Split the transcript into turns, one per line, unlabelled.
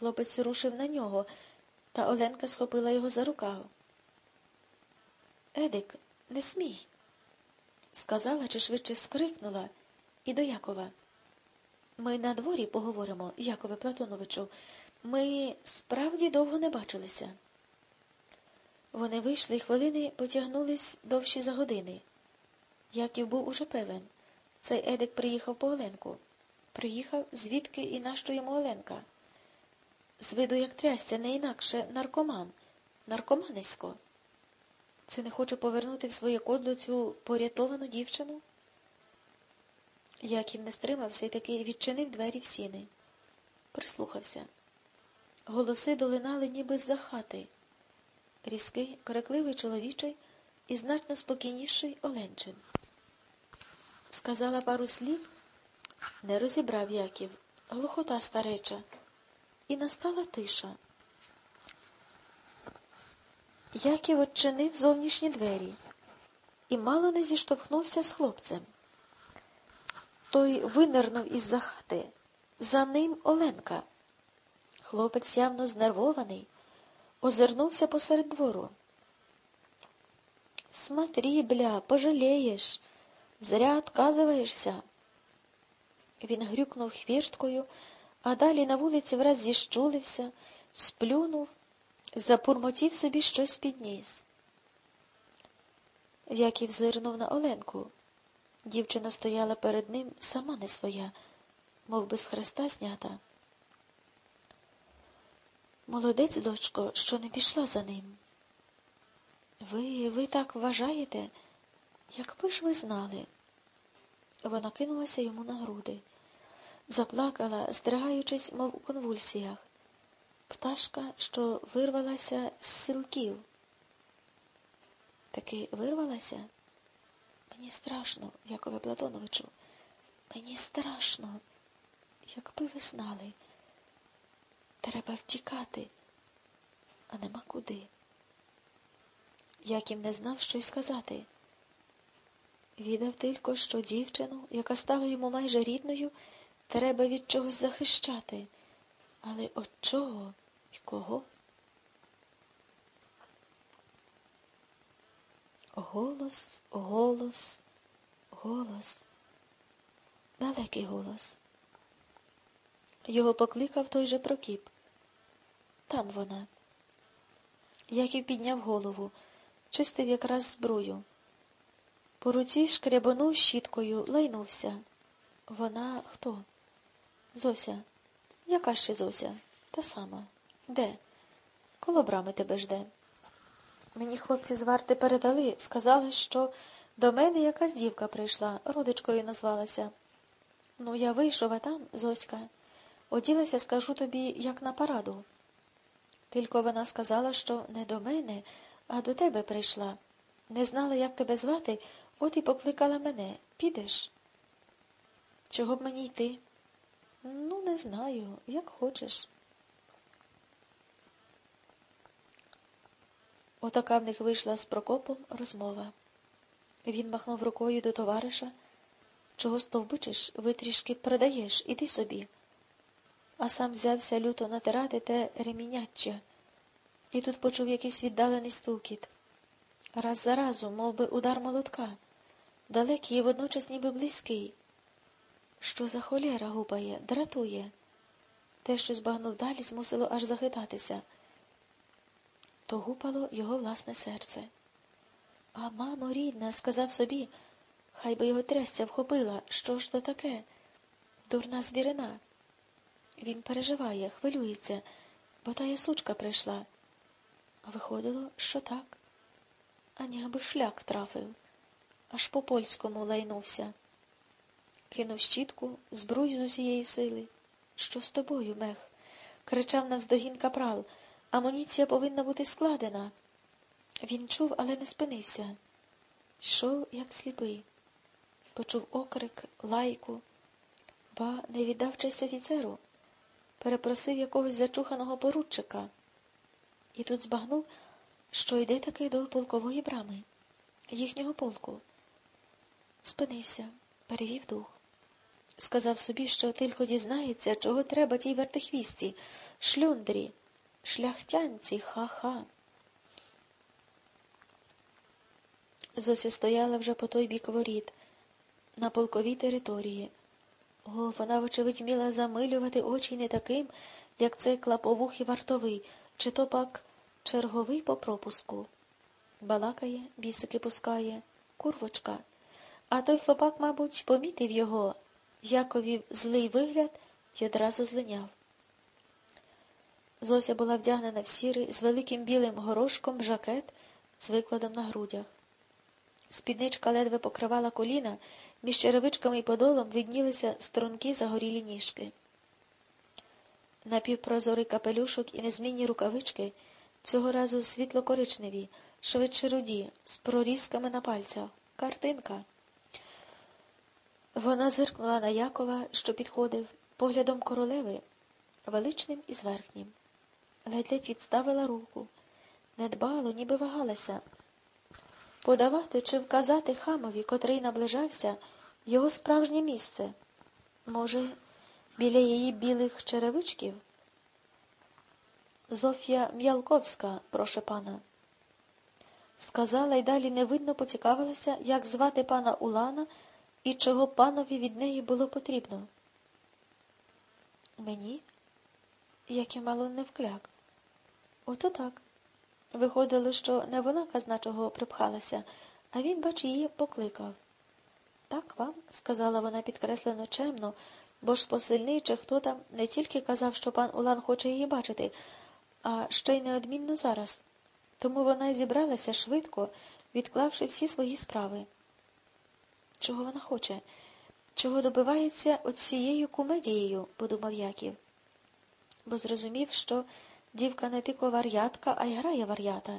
Хлопець рушив на нього, та Оленка схопила його за рукав. Едик, не смій, сказала чи швидше скрикнула і до Якова. Ми на дворі поговоримо, Якове Платоновичу. Ми справді довго не бачилися. Вони вийшли і хвилини потягнулись довші за години. Яків був уже певен. Цей Едик приїхав по Оленку. Приїхав, звідки і нащо йому Оленка. З виду, як трясся, не інакше наркоман, наркоманисько. Це не хоче повернути в своє кодло цю порятовану дівчину? Яків не стримався і таки відчинив двері в сіни. Прислухався. Голоси долинали ніби з-за хати. Різкий, крикливий чоловічий і значно спокійніший Оленчин. Сказала пару слів, не розібрав Яків, глухота стареча, і настала тиша. Яків odчинив зовнішні двері і мало не зіштовхнувся з хлопцем. Той винирнув із-за хати. За ним Оленка. Хлопець явно знервований, озирнувся посеред двору. Смотри, бля, пожалеєш, зря отказываєшся. Він грюкнув хвірткою, а далі на вулиці враз зіщулився, сплюнув, запурмотів собі щось під ніс. Яків зирнув на Оленку. Дівчина стояла перед ним сама не своя, мов би з хреста знята. Молодець, дочко, що не пішла за ним. Ви, ви так вважаєте, якби ж ви знали. Вона кинулася йому на груди, заплакала, здригаючись, мов у конвульсіях. Пташка, що вирвалася з силків. Таки вирвалася? Мені страшно, Якове Платоновичу, мені страшно, якби ви знали. Треба втікати, а нема куди. Яків не знав, що й сказати. Відав тільки, що дівчину, яка стала йому майже рідною, треба від чогось захищати. Але от чого і кого? Голос, голос, голос, далекий голос. Його покликав той же Прокіп. Там вона. Яків підняв голову, чистив якраз зброю. По руці шкрябанув щіткою, лайнувся. Вона хто? Зося. Яка ще Зося? Та сама. Де? Коло брами тебе жде. Мені хлопці з варти передали, сказали, що до мене якась дівка прийшла, родичкою назвалася. Ну, я вийшов, а там, Зоська, оділася, скажу тобі, як на параду. Тільки вона сказала, що не до мене, а до тебе прийшла. Не знала, як тебе звати, от і покликала мене. Підеш? Чого б мені йти? Ну, не знаю, як хочеш. Отака в них вийшла з Прокопом розмова. Він махнув рукою до товариша. Чого стовбичиш, ви трішки продаєш, іди собі. А сам взявся люто натирати те реміняччя. І тут почув якийсь віддалений стукіт. Раз за разом, мов би, удар молотка, далекий і водночас ніби близький. Що за холєра гупає, дратує. Те, що збагнув далі, змусило аж захитатися то гупало його власне серце. А, мамо, рідна, сказав собі, хай би його трясця вхопила, що ж то таке? Дурна звірина. Він переживає, хвилюється, бо тая сучка прийшла. А виходило, що так. А ніби шлях трафив, аж по польському лайнувся. Кинув щітку, збрую з усієї сили. Що з тобою, мех? кричав навздогін капрал. Амуніція повинна бути складена. Він чув, але не спинився. Йшов, як сліпий. Почув окрик, лайку, ба не віддав честь офіцеру, перепросив якогось зачуханого поручика. І тут збагнув, що йде таки до полкової брами, їхнього полку. Спинився, перевів дух. Сказав собі, що тільки дізнається, чого треба тій вертихвісті, шльондрі, шляхтянці, ха-ха. Зося стояла вже по той бік воріт, на полковій території. О, вона, вочевидь, вміла замилювати очі не таким, як цей клаповухий вартовий, чи то пак черговий по пропуску. Балакає, бісики пускає, курвочка. А той хлопак, мабуть, помітив його, Яковів злий вигляд й одразу злиняв. Зося була вдягнена в сірий з великим білим горошком жакет з викладом на грудях. Спідничка ледве покривала коліна, між черевичками і подолом виднілися струнки загорілі ніжки. Напівпрозорий капелюшок і незмінні рукавички цього разу світло-коричневі, швидше руді, з прорізками на пальцях. Картинка. Вона зиркнула на Якова, що підходив, поглядом королеви, величним і зверхнім. Ледь-ледь відставила руку. Недбало, ніби вагалася. Подавати чи вказати хамові, котрий наближався, його справжнє місце. Може, біля її білих черевичків? Зофія М'ялковська, проше пана. Сказала й далі невидно поцікавилася, як звати пана Улана і чого панові від неї було потрібно. Мені? Як і мало не вкляк. Ото так. Виходило, що не вона казначого припхалася, а він, бач, її покликав. Так вам, сказала вона підкреслено чемно, бо ж посильний чи хто там не тільки казав, що пан Улан хоче її бачити, а ще й неодмінно зараз. Тому вона зібралася швидко, відклавши всі свої справи. Чого вона хоче? Чого добивається оцією кумедією, подумав Яків, бо зрозумів, що дівка не тільки вар'ятка, а й грає вар'ята.